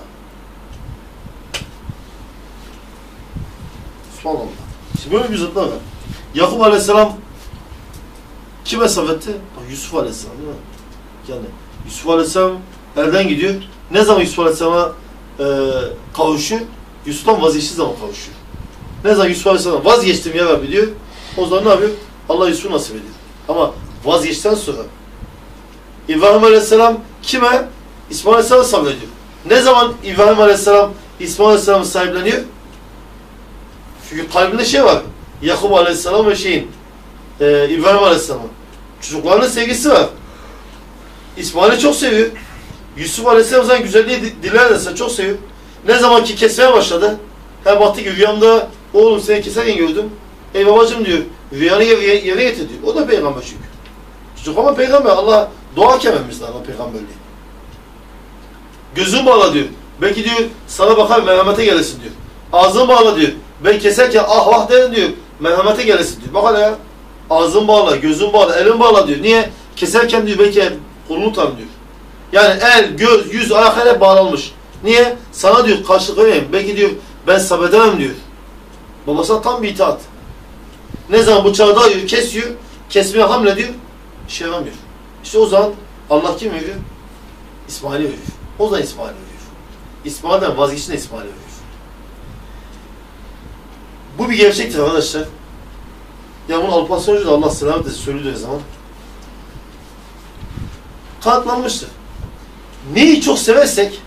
Subhanallah. Şimdi böyle bir zatlar var. Yakup Aleyhisselam kime sabretti? Bak Yusuf Aleyhisselam değil mi? Yani Yusuf Aleyhisselam elden gidiyor. Ne zaman Yusuf Aleyhisselam'a e, kavuşuyor? Yusuf'tan vazgeçtiği zaman kavuşuyor. Ne zaman Yusuf Aleyhisselam vazgeçtim ya Rabbi diyor. O zaman ne yapıyor? Allah Yusuf'u nasip ediyor. Ama vazgeçten sonra İbrahim Aleyhisselam kime? İsmail Aleyhisselam'ı sabrediyor. Ne zaman İbrahim Aleyhisselam İsmail Aleyhisselam'ı sahipleniyor? Çünkü kalbinde şey var. Yakup Aleyhisselam ve şeyin e, İbrahim Aleyhisselam'ın. Çocuklarının sevgisi var. İsmail'i çok seviyor. Yusuf Aleyhisselam zaten güzelliği di- dilerse çok seviyor. Ne zaman ki kesmeye başladı. Her baktı ki rüyamda oğlum seni keserken gördüm. Ey babacım diyor. Rüyanı yere, yere getir diyor. O da peygamber çünkü. Çocuk ama peygamber. Allah doğarken vermiş Allah peygamberliği. Gözün bağla diyor. Belki diyor sana bakar merhamete gelesin diyor. Ağzını bağla diyor. Ben keserken ah vah derim diyor. Merhamete gelesin diyor. Bak hele ya. Ağzın bağla, gözün bağla, elin bağla diyor. Niye? Keserken diyor belki kolunu tam diyor. Yani el, göz, yüz, ayak hep bağlanmış. Niye? Sana diyor karşılık vereyim. Belki diyor ben sabredemem diyor. Babasına tam bir itaat. Ne zaman bıçağı dayıyor, kesiyor, kesmeye hamlediyor, şey yapamıyor. İşte o zaman Allah kim veriyor? İsmail'i veriyor. O zaman İsmail veriyor. İsmail'den vazgeçin de İsmail veriyor. Bu bir gerçektir arkadaşlar. Ya bunu Alparslan Hoca da Allah selamet etsin her zaman. Kanıtlanmıştır. Neyi çok seversek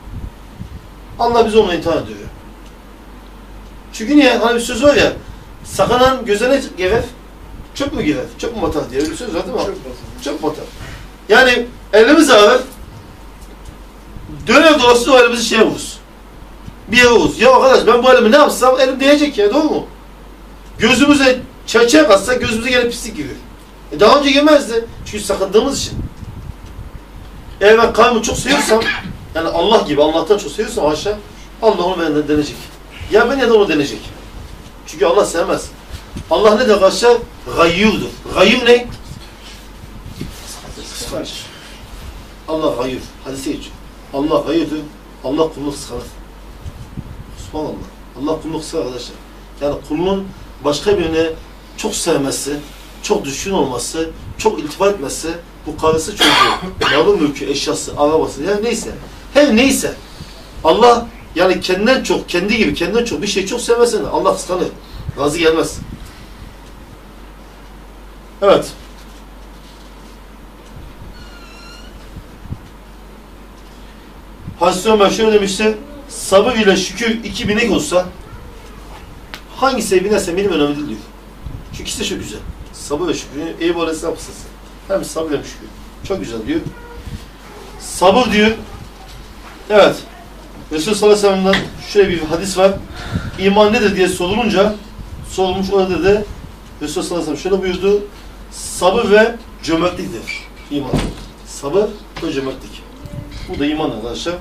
Allah bizi onunla imtihan ediyor. Çünkü niye? Hani bir söz var ya sakanan göze ne gerer? Çöp mü girer? Çöp mü batar diye bir söz var değil mi? Çöp batar. Yani elimiz ağrır. Döner dolaşsın o elimizi şeye vururuz. Bir yere vururuz. Ya arkadaş ben bu elimi ne yapsam elim değecek ya doğru mu? Gözümüze çerçeve katsa gözümüze gene pislik giriyor. E daha önce girmezdi. Çünkü sakındığımız için. Eğer ben kalbimi çok seviyorsam, yani Allah gibi Allah'tan çok seviyorsam aşağı, Allah onu benden deneyecek. Ya ben ya da onu deneyecek. Çünkü Allah sevmez. Allah ne de arkadaşlar? Gayyurdur. Gayyur ne? Kıskanç. Allah gayyur. Hadise geçiyor. Allah gayyurdur. Allah kulunu kıskanır. Subhanallah. Allah kulunu kıskanır arkadaşlar. Yani kulunun başka birine çok sevmesi, çok düşkün olması, çok iltifat etmesi, bu karısı çocuğu, malı mülkü, eşyası, arabası, yani neyse. Her neyse. Allah yani kendinden çok, kendi gibi kendinden çok bir şey çok sevmezsen Allah kıskanır. Razı gelmez. Evet. Hazreti Ömer şöyle demişti. Sabır ile şükür iki binek olsa hangisi binerse benim önemli değil diyor. Çünkü ikisi de çok güzel. Sabır ve şükür. Aleyhisselam kısası. Hem sabır hem şükür. Çok güzel diyor. Sabır diyor. Evet. Resulullah sallallahu aleyhi ve sellem'den şöyle bir hadis var. İman nedir diye sorulunca sorulmuş orada dedi. Resulullah sallallahu aleyhi ve sellem şöyle buyurdu. Sabır ve cömertliktir. İman. Sabır ve cömertlik. Bu da iman arkadaşlar.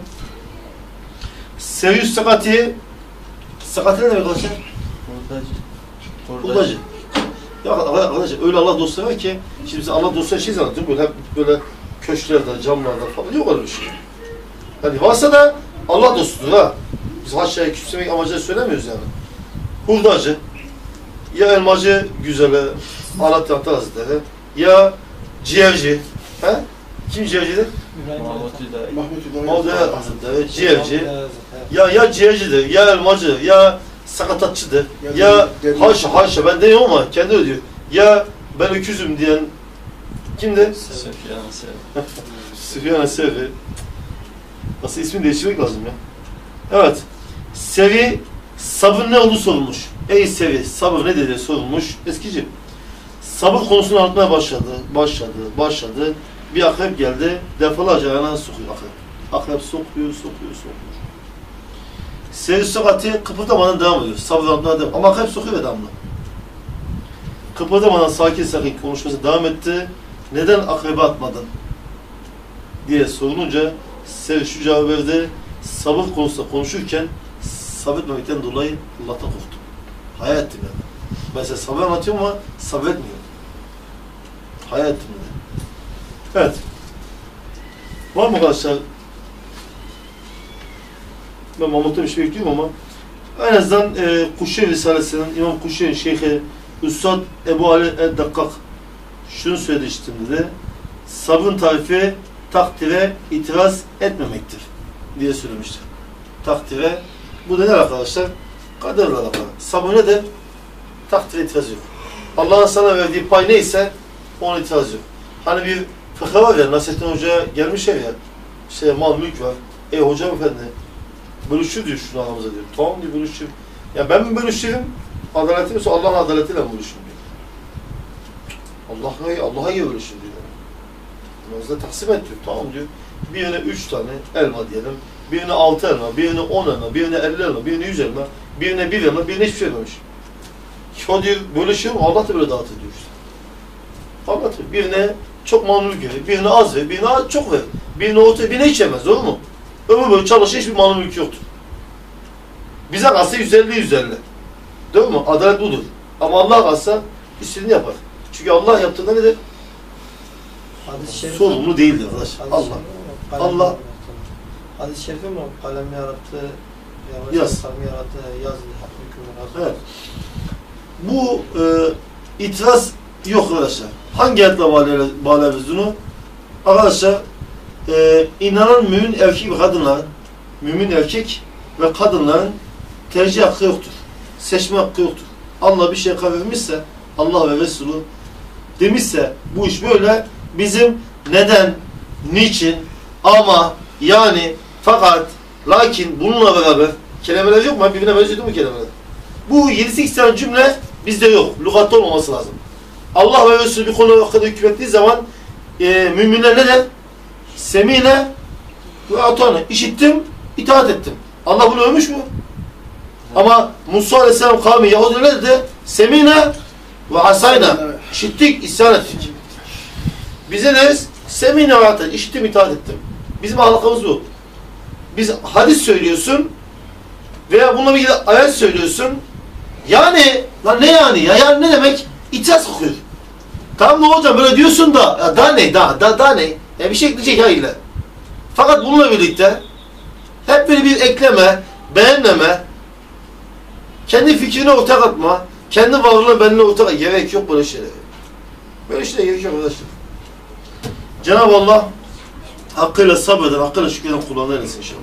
Seviyüz sakati sakati ne demek arkadaşlar? Hurdacı. Hurdacı. Ya arkadaşlar öyle Allah dostları var ki şimdi biz Allah dostları şey zannediyor böyle hep böyle köşklerde, camlarda falan yok öyle bir şey. Hani varsa da Allah dostudur ha. Biz haşaya küçümsemek amacıyla söylemiyoruz yani. Hurdacı, ya elmacı güzeli, Atlar Hazretleri, ya ciğerci, he? Kim ciğercidir? Mahmut Hüdayi. Mahmut. Mavda Hazretleri, ciğerci, ya ya ciğercidir, ya elmacı, ya sakatatçıdır, Ya ya haşa haşa ben demiyorum ama kendi öyle diyor. Ya ben öküzüm diyen kimdi? Süfyan Sevri. Süfyan Sevi. Nasıl ismini değiştirmek lazım ya. Evet. Sevi sabır ne olduğu sorulmuş. Ey Sevi sabır ne dedi sorulmuş. Eskici. Sabır konusunu anlatmaya başladı. Başladı. Başladı. Bir akrep geldi. Defalarca ayağına sokuyor akrep. Akrep sokuyor, sokuyor, sokuyor. Sevi sokatı kıpırdamadan devam ediyor. Sabır anlatmaya devam. Ama akrep sokuyor ve devamlı. Kıpırdamadan sakin sakin konuşması devam etti. Neden akrebe atmadın? diye sorulunca şu cevabı verdi. Sabır konusunda konuşurken sabretmemekten dolayı Allah'tan korktum. Hayal ettim yani. Size sabır anlatıyorum ama sabretmiyorum. Hayal ettim dedi. Evet. Var mı arkadaşlar? Ben Mahmut'tan bir şey bekliyorum ama en azından e, Kuşev Risalesi'nin İmam Kuşev'in şeyhi Üstad Ebu Ali Eddakkak şunu söyledi işte dedi. Sabrın tarifi takdire itiraz etmemektir diye söylemiştir. Takdire bu da ne arkadaşlar? Kaderle alakalı. Sabır nedir? Takdire itiraz yok. Allah'ın sana verdiği pay neyse ona itiraz yok. Hani bir Fıkha var ya, Nasrettin Hoca'ya gelmişler ya, işte mal mülk var. E hocam efendi, bölüşür diyor şunu aramıza diyor. Tamam diyor bölüşür. Ya ben mi bölüşürüm? Adaleti yoksa Allah'ın adaletiyle mi bölüşürüm diyor. Allah'a Allah'a göre bölüşür diyor. Namazda taksim et diyor. Tamam diyor. Birine üç tane elma diyelim. Birine altı elma, birine on elma, birine elli elma, birine yüz elma, birine bir elma, birine hiçbir şey vermemiş. O diyor bölüşüyor mu? Allah da böyle dağıtır işte. Allah da birine çok mamnun verir, birine az ver, birine çok ver. Birine orta, birine hiç yemez, doğru mu? Ömür boyu çalışır, hiçbir mamnun mülkü yoktur. Bize kalsa 150 150. Değil mi? Adalet budur. Ama Allah kalsa istediğini yapar. Çünkü Allah yaptığında nedir? Sorumlu değildir arkadaş. Hadis-i Allah. şerif Allah. Hadis-i şerif mi? Kalem yarattı. Yaz. Kalem yarattı. Yaz. Evet. Bu e, itiraz yok arkadaşlar. Hangi ayetle bağlayabiliriz bunu? Arkadaşlar e, inanan mümin erkek ve kadınlar, mümin erkek ve kadınların tercih hakkı yoktur. Seçme hakkı yoktur. Allah bir şey karar vermişse, Allah ve Resulü demişse bu iş böyle bizim neden, niçin, ama, yani, fakat, lakin bununla beraber kelimeler yok mu? Birbirine benziyor mi kelimeler? Bu 7-8 tane cümle bizde yok. Lügatta olmaması lazım. Allah ve Resulü bir konu hakkında hükmettiği zaman e, müminler ne der? Semine ve atane. İşittim, itaat ettim. Allah bunu övmüş mü? Ama Musa Aleyhisselam kavmi Yahudi ne dedi? Semine ve asayna. İşittik, isyan ettik. Bize ne atane. İşittim, itaat ettim. Bizim ahlakımız bu. Biz hadis söylüyorsun veya bununla ilgili ayet söylüyorsun. Yani, lan ne yani ya? Yani ne demek? İtiraz kokuyor. Tamam ne hocam böyle diyorsun da, ya daha ne, daha, daha, daha ne? Ya bir şey ekleyecek illa. Fakat bununla birlikte hep böyle bir ekleme, beğenmeme, kendi fikrini ortak atma, kendi varlığını benimle ortak gerek yok böyle şeylere. Böyle şeylere gerek yok arkadaşlar. Cenab-ı Allah hakkıyla sabreden, hakkıyla şükreden eylesin inşallah.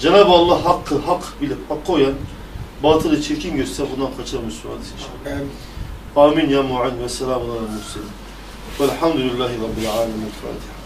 Cenab-ı Allah hakkı hak bilip hakkı oyan, batılı çirkin göster bundan kaçan Müslüman inşallah. Amin. Amin ya mu'in ve selamun ala murselin. Velhamdülillahi Rabbil alemin. Fatiha.